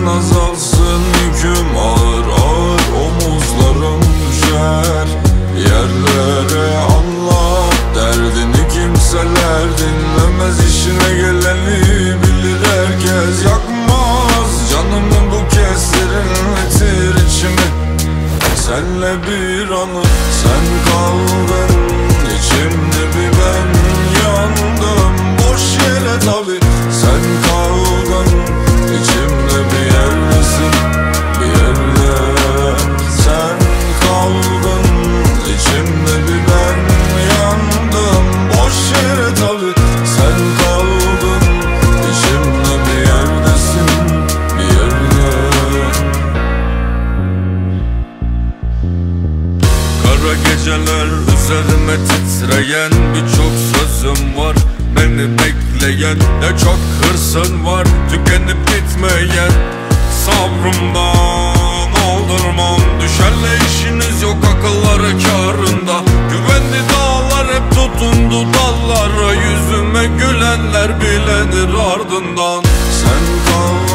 için azalsın yüküm ağır ağır omuzlarım düşer. Yerlere anlat derdini kimseler dinlemez. İşine geleni bilir herkes Yakmaz. Canımı bu kez serinletir içimi. Senle bir anı sen kal benim içimde. kara geceler Üzerime titreyen birçok sözüm var. Beni bekleyen ne çok hırsın var. Tükenip gitmeyen sabrımdan Aldırmam. Düşenle işiniz yok akılları karında Güvenli dağlar hep tutundu dallara. Yüzüme gülenler bilenir ardından. Sen kal.